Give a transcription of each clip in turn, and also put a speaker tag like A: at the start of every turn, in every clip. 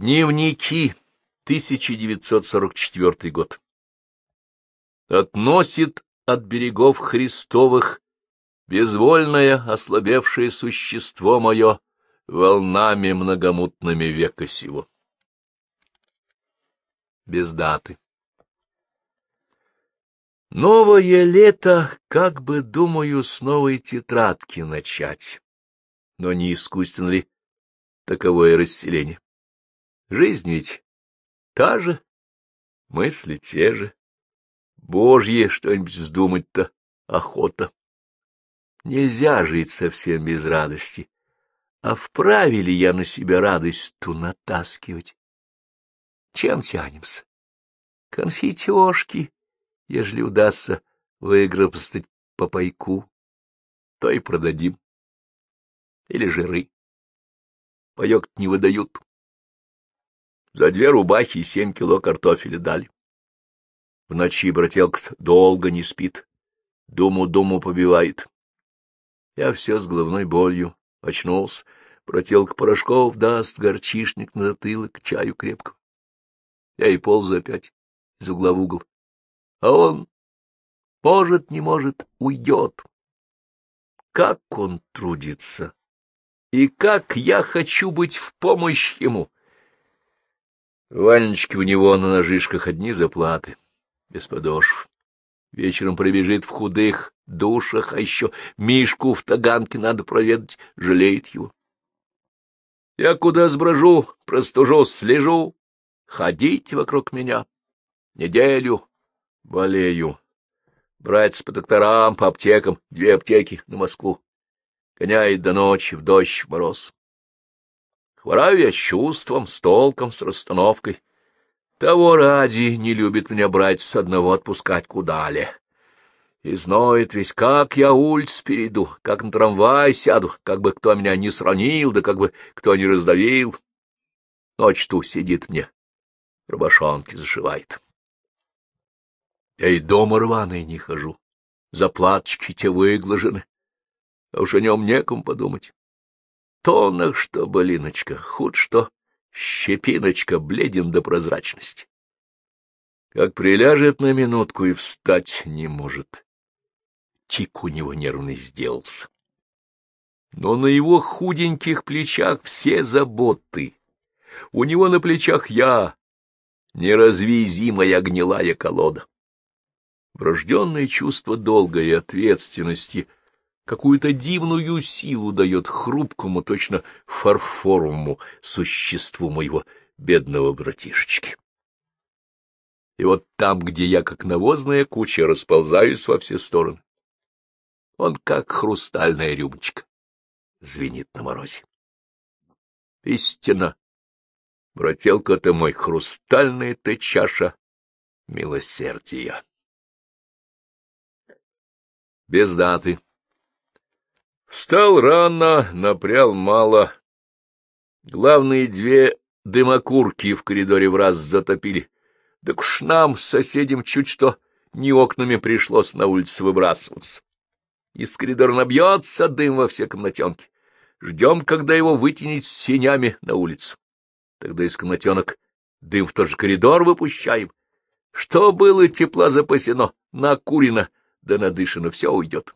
A: Дневники, 1944 год. Относит от берегов Христовых безвольное ослабевшее существо мое волнами многомутными века сего. Без даты. Новое лето, как бы, думаю, с новой тетрадки начать. Но не искусственно ли таковое расселение? Жизнь ведь та же, мысли те же. Божье что-нибудь вздумать-то охота. Нельзя жить совсем без радости. А вправе ли я на себя радость ту натаскивать? Чем тянемся? Конфетёшки, ежели удастся выгробстать по пайку, то и продадим. Или жиры. Паёк не выдают. За две рубахи и семь кило картофеля дали. В ночи брателка долго не спит, думу-думу побивает. Я все с головной болью очнулся, брателка порошков даст, горчишник на затылок, чаю крепкого. Я и ползу опять из угла в угол. А он, может, не может, уйдет. Как он трудится! И как я хочу быть в помощь ему! Ванечки у него на ножишках одни заплаты, без подошв. Вечером пробежит в худых душах, а еще Мишку в таганке надо проведать, жалеет его. Я куда сброжу, простужу, слежу, ходите вокруг меня. Неделю болею. Брать по докторам, по аптекам, две аптеки на Москву. Гоняет до ночи, в дождь, в мороз. Хвораю я с чувством, с толком, с расстановкой. Того ради не любит меня брать с одного отпускать куда ли. И зноет весь, как я улиц перейду, как на трамвай сяду, как бы кто меня не сранил, да как бы кто не раздавил. Ночь ту сидит мне, рубашонки зашивает. Я и дома рваный не хожу, заплаточки те выглажены, а уж о нем некому подумать. Тонах что, болиночка, худ что, щепиночка, бледен до прозрачности. Как приляжет на минутку и встать не может. Тик у него нервный сделался. Но на его худеньких плечах все заботы. У него на плечах я, неразвизимая гнилая колода. Врожденное чувство долга и ответственности какую-то дивную силу дает хрупкому, точно фарфоровому существу моего бедного братишечки. И вот там, где я, как навозная куча, расползаюсь во все стороны, он, как хрустальная рюмочка, звенит на морозе. Истина, брателка ты мой, хрустальная ты чаша милосердия. Без даты. Встал рано, напрял мало. Главные две дымокурки в коридоре в раз затопили. Так уж нам, соседям, чуть что не окнами пришлось на улицу выбрасываться. Из коридора набьется дым во все комнатенки. Ждем, когда его вытянет с синями на улицу. Тогда из комнатенок дым в тот же коридор выпущаем. Что было тепла запасено, накурено, да надышано, все уйдет.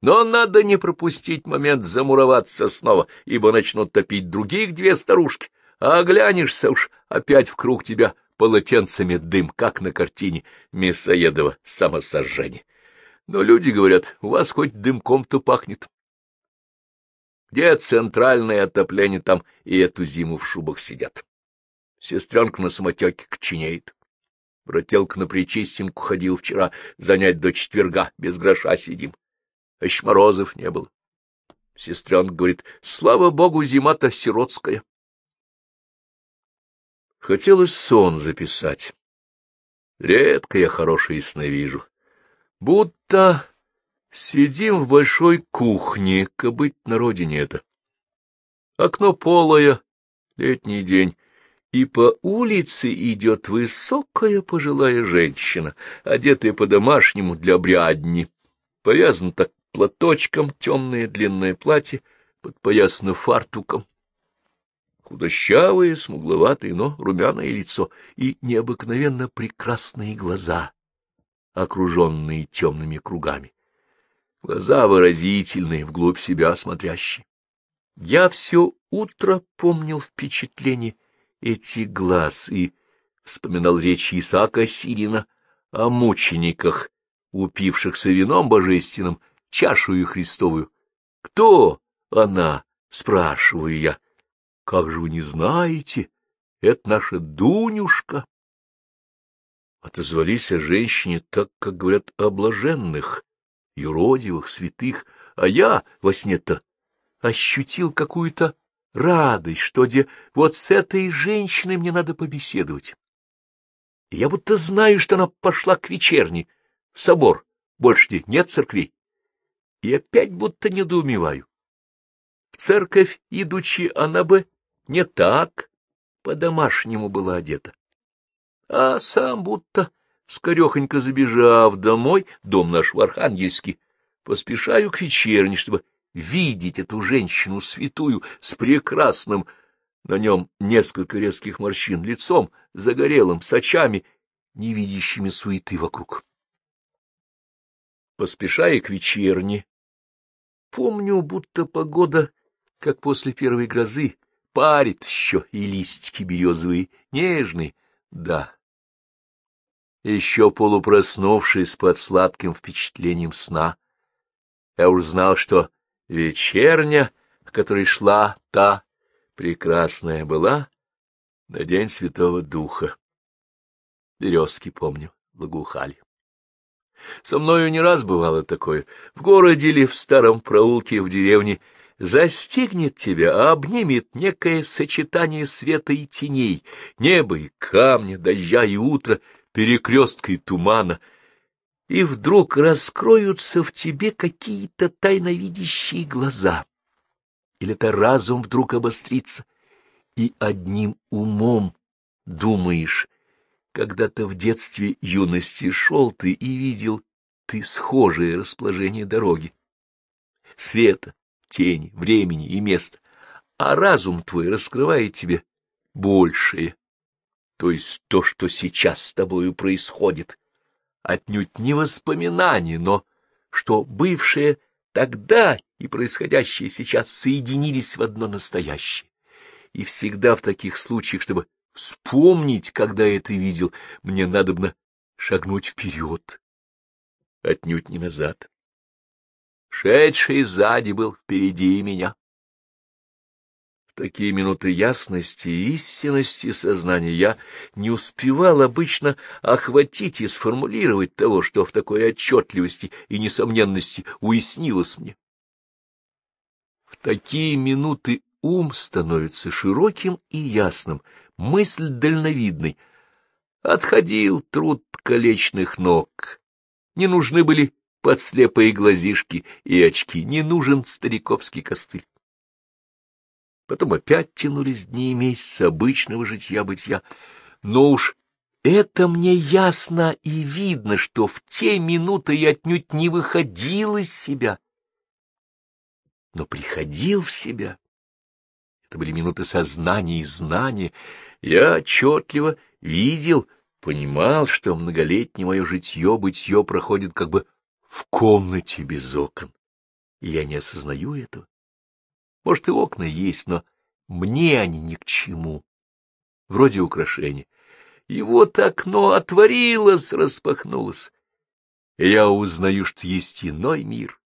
A: Но надо не пропустить момент замуроваться снова, ибо начнут топить других две старушки, а оглянешься уж опять в круг тебя полотенцами дым, как на картине Мясоедова «Самосожжение». Но люди говорят, у вас хоть дымком-то пахнет. Где центральное отопление, там и эту зиму в шубах сидят. Сестренка на самотеке коченеет. Брателка на причистинку ходил вчера занять до четверга, без гроша сидим а морозов не было. Сестренка говорит, слава богу, зима-то сиротская. Хотелось сон записать. Редко я хорошие сны вижу. Будто сидим в большой кухне, кабыть на родине это. Окно полое, летний день, и по улице идет высокая пожилая женщина, одетая по-домашнему для брядни. Повязан так платочком темное длинное платье, подпоясано фартуком. худощавое, смугловатое, но румяное лицо и необыкновенно прекрасные глаза, окруженные темными кругами. Глаза выразительные, вглубь себя смотрящие. Я все утро помнил впечатление этих глаз и вспоминал речи Исаака Сирина о мучениках, упившихся вином божественным, чашую Христовую. Кто она? — спрашиваю я. — Как же вы не знаете? Это наша Дунюшка. Отозвались о женщине так, как говорят о блаженных, юродивых, святых, а я во сне-то ощутил какую-то радость, что где вот с этой женщиной мне надо побеседовать. И я будто знаю, что она пошла к вечерне, в собор, больше где нет церкви. И опять будто недоумеваю. В церковь, идучи, она бы не так по-домашнему была одета. А сам будто, скорехонько забежав домой, дом наш в Архангельске, поспешаю к вечерне, чтобы видеть эту женщину святую с прекрасным, на нем несколько резких морщин, лицом, загорелым, с очами, не видящими суеты вокруг. Поспешая к вечерне, помню, будто погода как после первой грозы, парит еще и листики березовые, нежные, да. Еще полупроснувшись под сладким впечатлением сна, я уж знал, что вечерня, к которой шла та прекрасная была, на день Святого Духа. Березки, помню, благоухали. Со мною не раз бывало такое, в городе или в старом проулке в деревне — застигнет тебя, обнимет некое сочетание света и теней, неба и камня, дождя и утра, перекрестка и тумана, и вдруг раскроются в тебе какие-то тайновидящие глаза. Или это разум вдруг обострится, и одним умом думаешь, когда-то в детстве юности шел ты и видел ты схожее расположение дороги, света, тени, времени и места, а разум твой раскрывает тебе большее, то есть то, что сейчас с тобою происходит, отнюдь не воспоминание, но что бывшее тогда и происходящее сейчас соединились в одно настоящее. И всегда в таких случаях, чтобы вспомнить, когда это видел, мне надобно шагнуть вперед, отнюдь не назад. Шедший сзади был впереди меня. В такие минуты ясности и истинности сознания я не успевал обычно охватить и сформулировать того, что в такой отчетливости и несомненности уяснилось мне. В такие минуты ум становится широким и ясным, мысль дальновидной. Отходил труд колечных ног. Не нужны были под слепые глазишки и очки, не нужен стариковский костыль. Потом опять тянулись дни и месяцы обычного житья-бытия, но уж это мне ясно и видно, что в те минуты я отнюдь не выходил из себя, но приходил в себя. Это были минуты сознания и знания. Я отчетливо видел, понимал, что многолетнее мое житье-бытье проходит как бы в комнате без окон, и я не осознаю этого. Может, и окна есть, но мне они ни к чему, вроде украшения. И вот окно отворилось, распахнулось, и я узнаю, что есть иной мир,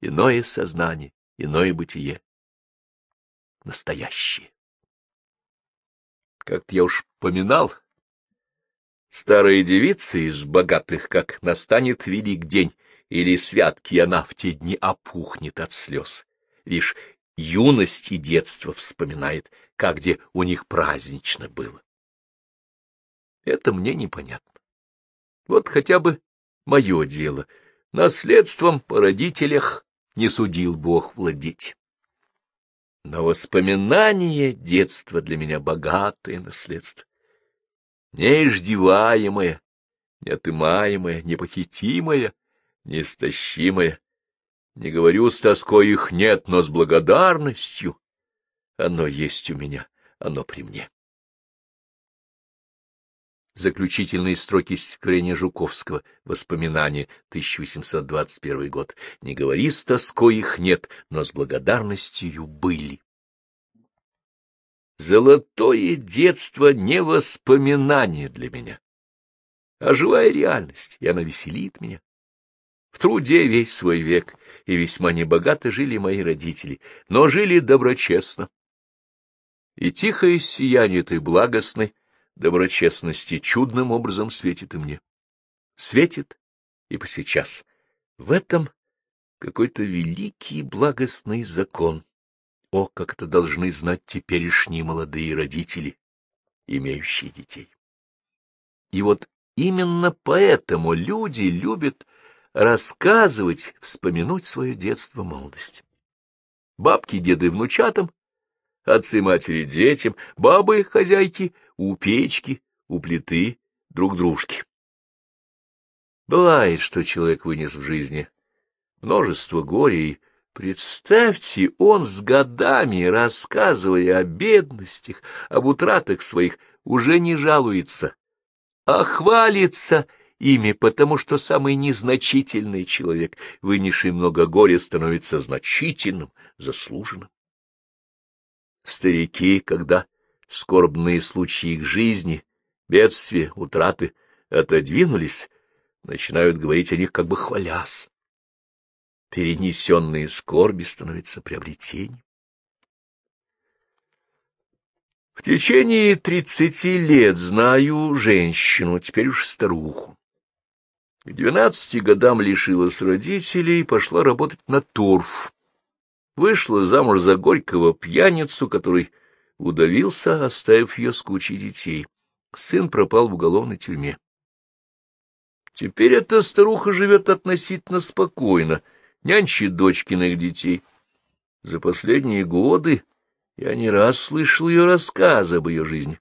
A: иное сознание, иное бытие, настоящее. Как-то я уж поминал, Старая девица из богатых, как настанет велик день или святки, она в те дни опухнет от слез. Лишь юность и детство вспоминает, как где у них празднично было. Это мне непонятно. Вот хотя бы мое дело. Наследством по родителях не судил Бог владеть. Но воспоминания детства для меня богатое наследство неиждеваемое, неотымаемое, непохитимое, неистощимое. Не говорю с тоской их нет, но с благодарностью. Оно есть у меня, оно при мне. Заключительные строки стихотворения Жуковского, воспоминания, 1821 год. «Не говори с тоской их нет, но с благодарностью были». Золотое детство — не воспоминание для меня, а живая реальность, и она веселит меня. В труде весь свой век, и весьма небогато жили мои родители, но жили доброчестно. И тихое сияние этой благостной доброчестности чудным образом светит и мне. Светит и по сейчас. В этом какой-то великий благостный закон. О, как это должны знать теперешние молодые родители, имеющие детей. И вот именно поэтому люди любят рассказывать, вспомянуть свое детство, молодость. Бабки, деды внучатам, отцы матери детям, бабы хозяйки у печки, у плиты, друг дружки. Бывает, что человек вынес в жизни множество горя, представьте, он с годами, рассказывая о бедностях, об утратах своих, уже не жалуется, а хвалится ими, потому что самый незначительный человек, вынесший много горя, становится значительным, заслуженным. Старики, когда скорбные случаи их жизни, бедствия, утраты отодвинулись, начинают говорить о них как бы хвалясь. Перенесенные скорби становятся приобретением. В течение тридцати лет знаю женщину, теперь уж старуху. К двенадцати годам лишилась родителей и пошла работать на торф. Вышла замуж за горького пьяницу, который удавился, оставив ее с кучей детей. Сын пропал в уголовной тюрьме. Теперь эта старуха живет относительно спокойно, нянчит дочкиных детей. За последние годы я не раз слышал ее рассказы об ее жизни.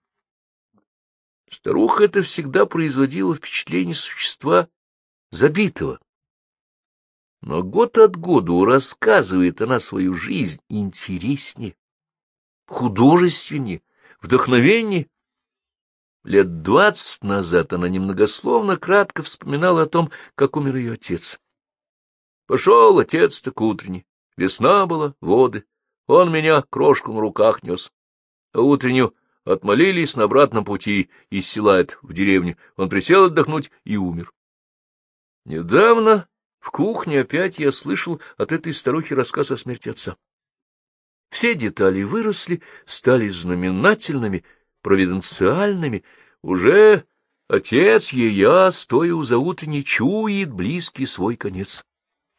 A: Старуха это всегда производила впечатление существа забитого. Но год от года рассказывает она свою жизнь интереснее, художественнее, вдохновеннее. Лет двадцать назад она немногословно кратко вспоминала о том, как умер ее отец. Пошел отец-то к утренней. Весна была, воды. Он меня крошку на руках нес. А утреннюю отмолились на обратном пути из села в деревню. Он присел отдохнуть и умер. Недавно в кухне опять я слышал от этой старухи рассказ о смерти отца. Все детали выросли, стали знаменательными, провиденциальными. Уже отец ея, стоя у заутренней, чует близкий свой конец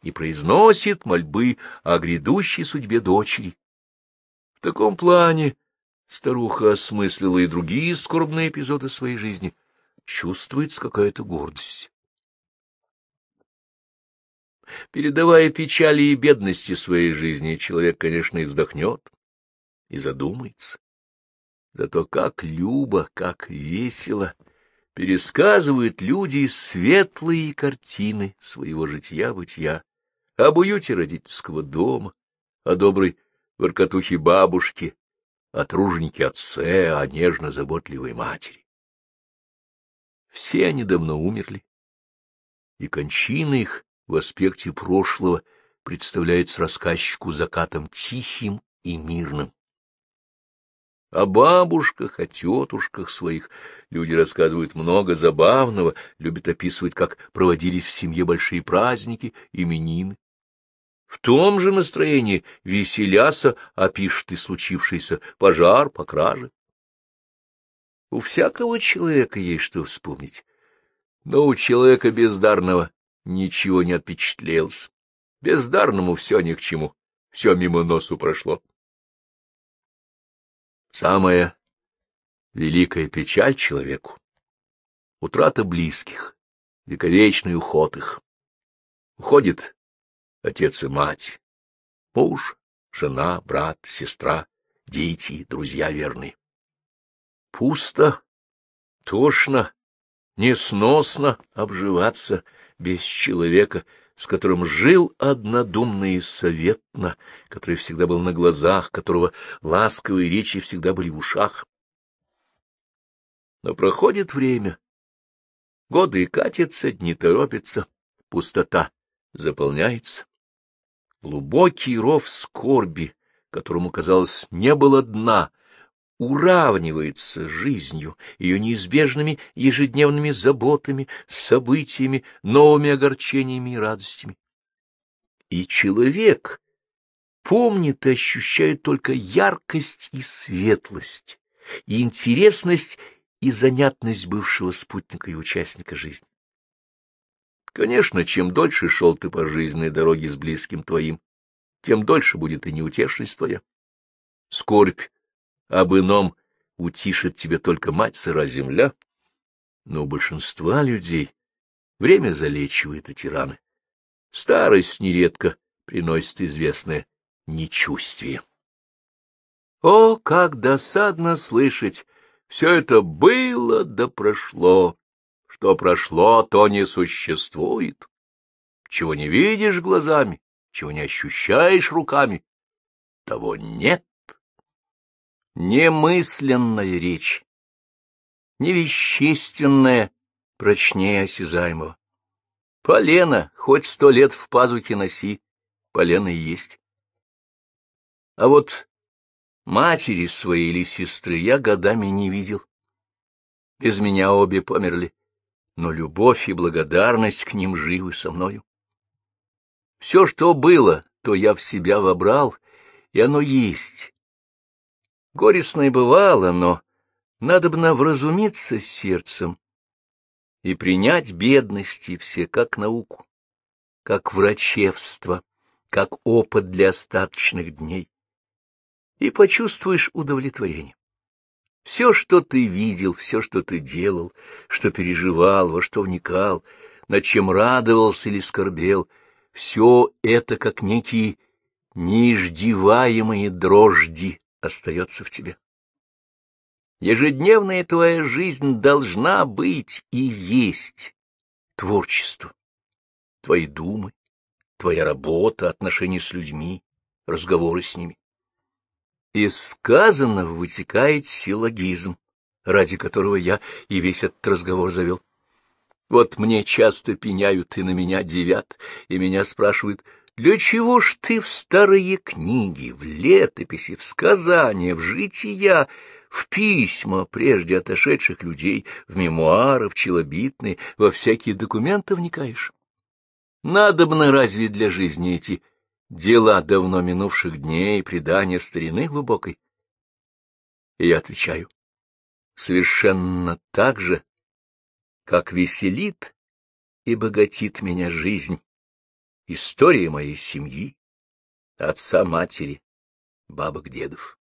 A: и произносит мольбы о грядущей судьбе дочери. В таком плане старуха осмыслила и другие скорбные эпизоды своей жизни. Чувствуется какая-то гордость. Передавая печали и бедности своей жизни, человек, конечно, и вздохнет, и задумается. Зато как любо, как весело пересказывают люди светлые картины своего житья-бытия, об уюте родительского дома, о доброй воркотухе бабушки, о труженике отце, о нежно-заботливой матери. Все они давно умерли, и кончины их в аспекте прошлого представляется рассказчику закатом тихим и мирным. О бабушках, о тетушках своих люди рассказывают много забавного, любят описывать, как проводились в семье большие праздники, именины. В том же настроении веселяса опишет и случившийся пожар по краже. У всякого человека есть что вспомнить, но у человека бездарного ничего не отпечатлелось. Бездарному все ни к чему, все мимо носу прошло. Самая великая печаль человеку — утрата близких, вековечный уход их. Уходит отец и мать, муж, жена, брат, сестра, дети, друзья верные. Пусто, тошно, несносно обживаться без человека, с которым жил однодумно и советно, который всегда был на глазах, которого ласковые речи всегда были в ушах. Но проходит время, годы катятся, дни торопятся, пустота заполняется. Глубокий ров скорби, которому, казалось, не было дна, уравнивается жизнью, ее неизбежными ежедневными заботами, событиями, новыми огорчениями и радостями. И человек помнит и ощущает только яркость и светлость, и интересность и занятность бывшего спутника и участника жизни. Конечно, чем дольше шел ты по жизненной дороге с близким твоим, тем дольше будет и неутешность твоя. Скорбь об ином утишит тебе только мать сыра земля, но у большинства людей время залечивает эти раны. Старость нередко приносит известное нечувствие. О, как досадно слышать! Все это было да прошло. Что прошло, то не существует. Чего не видишь глазами, чего не ощущаешь руками, того нет немысленная речь, невещественная, прочнее осязаемого. Полено, хоть сто лет в пазухе носи, полено и есть. А вот матери своей или сестры я годами не видел. Без меня обе померли, но любовь и благодарность к ним живы со мною. Все, что было, то я в себя вобрал, и оно есть, Горестно и бывало, но надобно вразумиться сердцем и принять бедности все как науку, как врачевство, как опыт для остаточных дней, и почувствуешь удовлетворение. Все, что ты видел, все, что ты делал, что переживал, во что вникал, над чем радовался или скорбел, все это как некие неиждеваемые дрожди остается в тебе. Ежедневная твоя жизнь должна быть и есть творчество, твои думы, твоя работа, отношения с людьми, разговоры с ними. Из сказанного вытекает силлогизм, ради которого я и весь этот разговор завел. Вот мне часто пеняют и на меня девят, и меня спрашивают — для чего ж ты в старые книги, в летописи, в сказания, в жития, в письма прежде отошедших людей, в мемуары, в челобитные, во всякие документы вникаешь? Надобно разве для жизни эти дела давно минувших дней, предания старины глубокой? И я отвечаю, совершенно так же, как веселит и богатит меня жизнь История моей семьи, отца-матери, бабок-дедов.